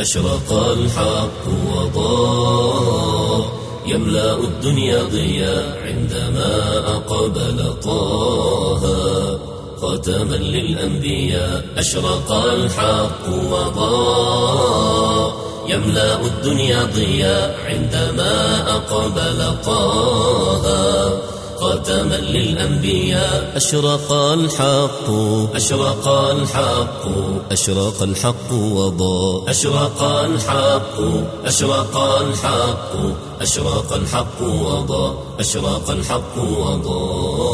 أشرق الحق وضاء يملأ الدنيا ضياء عندما أقبل طه. ختما للأنبياء أشرق الحق وضاء يملأ الدنيا ضياء عندما أقبل طه. خاتما للأنبياء. أشرق الحق أشرق الحق أشرق الحق وضاء. أشرق الحق أشرق الحق أشرق الحق وضاء. أشرق الحق وضاء.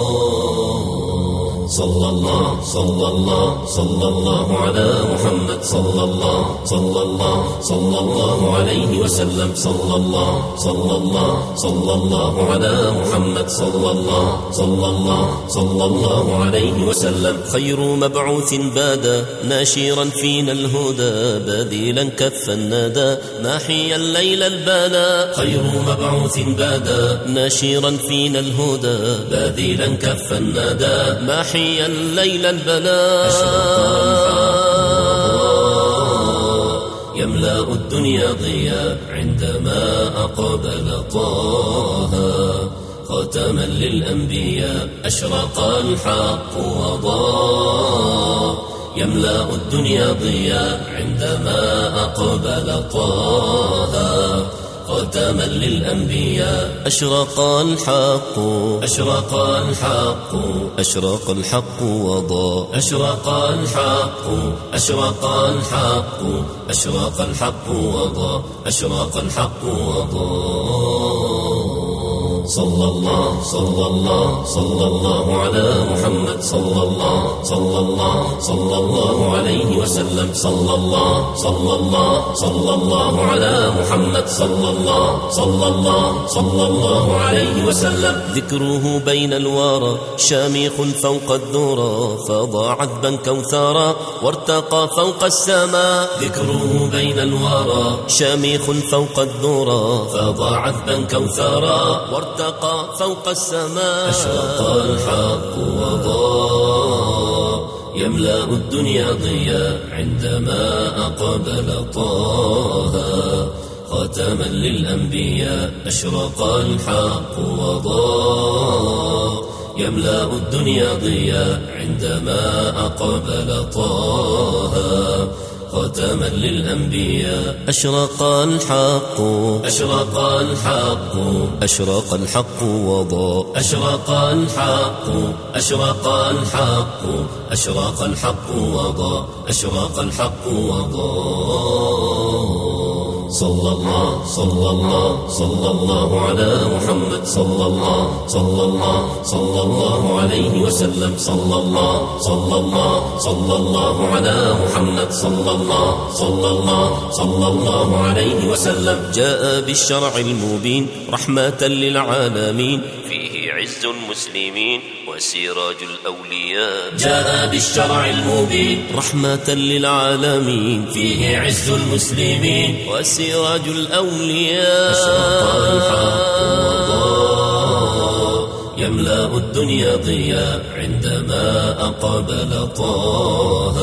صلى الله صلى الله صلى الله على محمد صلى الله صلى الله صلى الله عليه وسلم صلى الله صلى الله صلى الله على محمد صلى الله صلى الله صلى الله عليه وسلم. خير مبعوث بادا ناشرا فينا الهدى بديلا كف الندى ناحيا الليل البالا خير مبعوث بادا ناشرا فينا الهدى بديلا كف الندى ماحيا محيا الليل البلاء. يملأ الدنيا ضياء عندما أقبل طه. ختما للأنبياء أشرق الحق وضاء. يملأ الدنيا ضياء عندما أقبل طه. ختما للأنبياء. أشرق الحق أشرق الحق أشرق الحق وضاء. أشرق الحق أشرق الحق أشرق الحق وضاء. أشرق الحق وضاء. صلى الله صلى الله صلى الله على محمد صلى الله صلى الله صلى الله عليه وسلم. صلى الله صلى الله صلى الله على محمد صلى الله صلى الله صلى الله عليه وسلم. ذكره بين الورى شامخ فوق الذرى فضاع عذبا كوثرا وارتقى فوق السماء ذكره بين الورى شامخ فوق الذرى فضاع عذبا كوثرا وارتقى ارتقى فوق السماء. أشرق الحق وضاء يملأ الدنيا ضياء عندما أقبل طه. ختما للأنبياء أشرق الحق وضاء يملأ الدنيا ضياء عندما أقبل طه. ختما للأنبياء. أشرق الحق أشرق الحق أشرق الحق وضاء أشرق الحق أشرق الحق أشرق الحق وضاء أشرق الحق وضاء صلى الله صلى الله صلى الله على محمد صلى الله صلى الله صلى الله عليه وسلم. صلى الله صلى الله صلى الله على محمد. صلى الله صلى الله صلى الله عليه وسلم. جاء بالشرع المبين رحمة للعالمين. عز المسلمين وسراج الأولياء. جاء بالشرع المبين رحمة للعالمين. فيه عز المسلمين وسراج الأولياء. يملأ الدنيا ضياء عندما أقبل طه.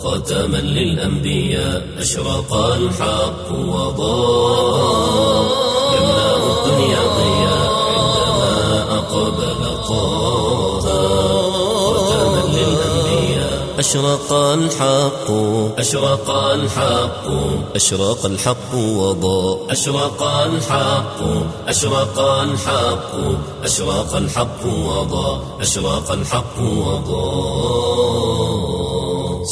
ختما للأنبياء أشرق الحق وضاء. يملأ الدنيا أشرق الحق. أشرق الحق. أشرق الحق وضاء أشرق الحق. أشرق الحق. أشرق الحق وضاء أشرق الحق وضاء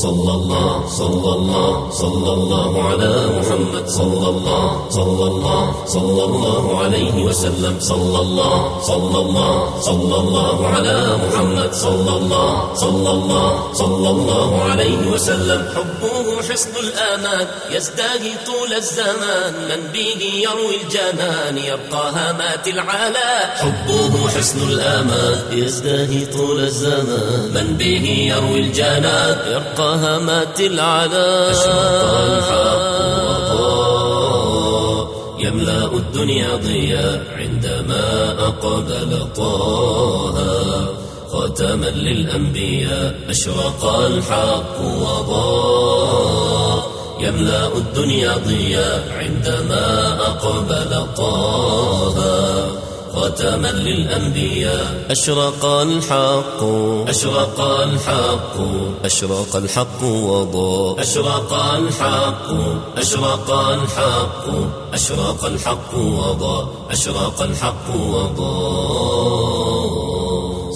صلى الله صلى الله صلى الله على محمد. صلى الله صلى الله صلى الله عليه وسلم. صلى الله صلى الله صلى الله على محمد. صلى الله صلى الله صلى الله عليه وسلم. حبه حصن الآمان يزداد طول الزمان. من به يروي الجنان يبقى هامات العلا حبه حصن الآمان يزداد طول الزمان. من به يروي الجنان يبقى هامات العلا يملأ الدنيا ضياء عندما أقبل طه. ختما للأنبياء أشرق الحق وضاء. يملأ الدنيا ضياء عندما أقبل طه. ختما للأنبياء. أشرق الحق أشرق الحق أشرق الحق وضاء أشرق الحق أشرق الحق أشرق الحق وضاء أشرق الحق وضاء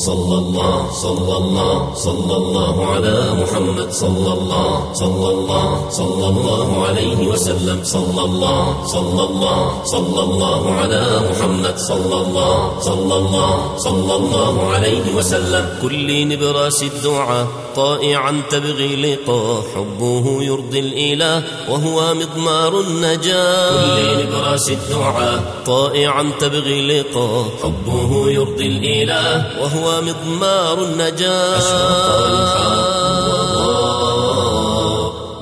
صلى الله صلى الله صلى الله على محمد صلى الله صلى الله صلى الله عليه وسلم. صلى الله صلى الله صلى الله على محمد صلى الله صلى الله صلى الله عليه وسلم. كل نبراس الدعاء طائعا تبغي لقاء حبه يرضي الإله وهو مضمار النجاة. كل نبراس الدعاء طائعا تبغي لقاء حبه يرضي الإله وهو مضمار النجاة.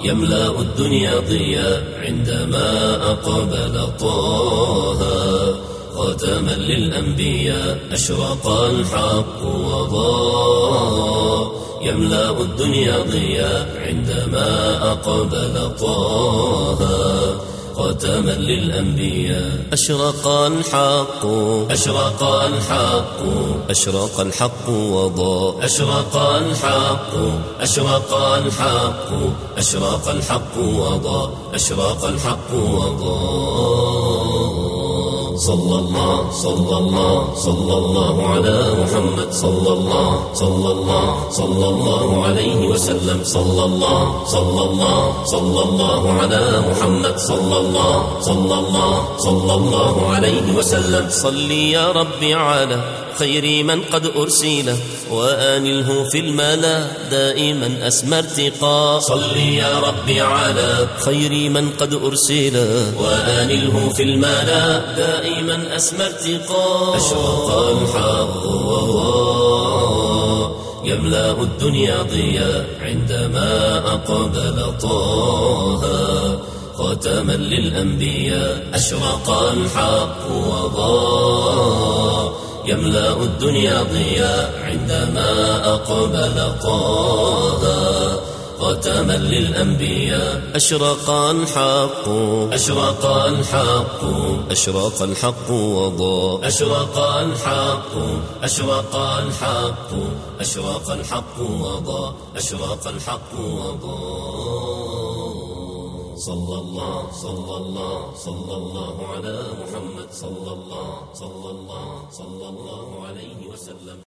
يملأ الدنيا ضياء عندما أقبل طه. ختما للأنبياء أشرق الحق وضاء. يملأ الدنيا ضياء عندما أقبل طه. ختما للأنبياء. أشرق الحق أشرق الحق أشرق الحق وضاء. أشرق الحق أشرق الحق أشرق الحق وضاء. أشرق الحق وضاء. صلى الله صلى الله صلى الله على محمد صلى الله صلى الله صلى الله عليه وسلم صلى الله صلى الله صلى الله على محمد صلى الله صلى الله صلى الله عليه وسلم صل يا ربي على خير من قد أرسل وآنله في الملا دائما أسمى ارتقا صل يا ربي على خير من قد أرسل وآنله في الملا دائما أسمى ارتقا أشرق الحق يملأ الدنيا ضياء عندما أقبل طه. ختما للأنبياء أشرق الحق وضاء. يملأ الدنيا ضياء عندما أقبل طه ختما للأنبياء. أشرق الحق أشرق الحق أشرق الحق وضاء. أشرق الحق أشرق الحق أشرق الحق وضاء. أشرق الحق وضاء. صلى الله صلى الله صلى الله على محمد صلى الله صلى الله صلى الله عليه وسلم.